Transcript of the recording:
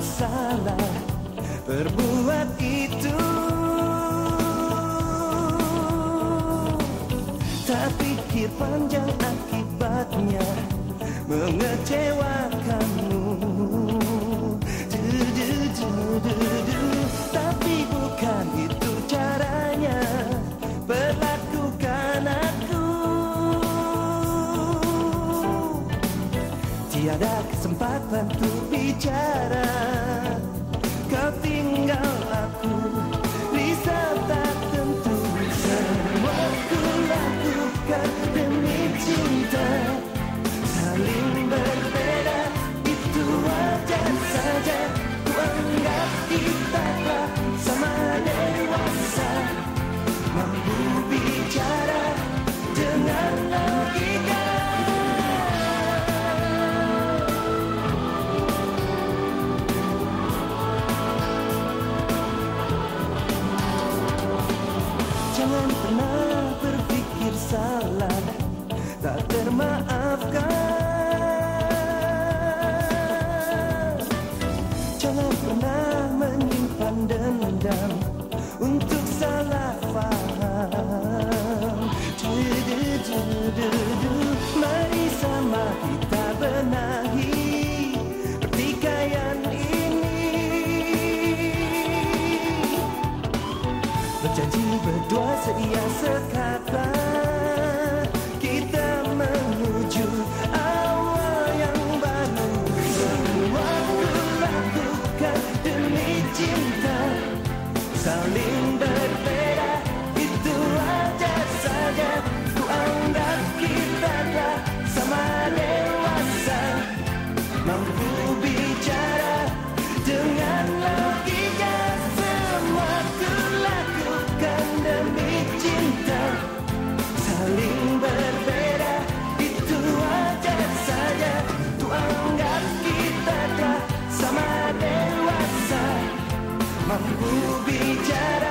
salah berbuat itu Tak pikir panjang akibatnya Mengecewakanmu du, du, du, du. Tiada kesempatan untuk bicara Jangan pernah berpikir salah. Tak termaafkan Berjanji berdua seia sekata be dead.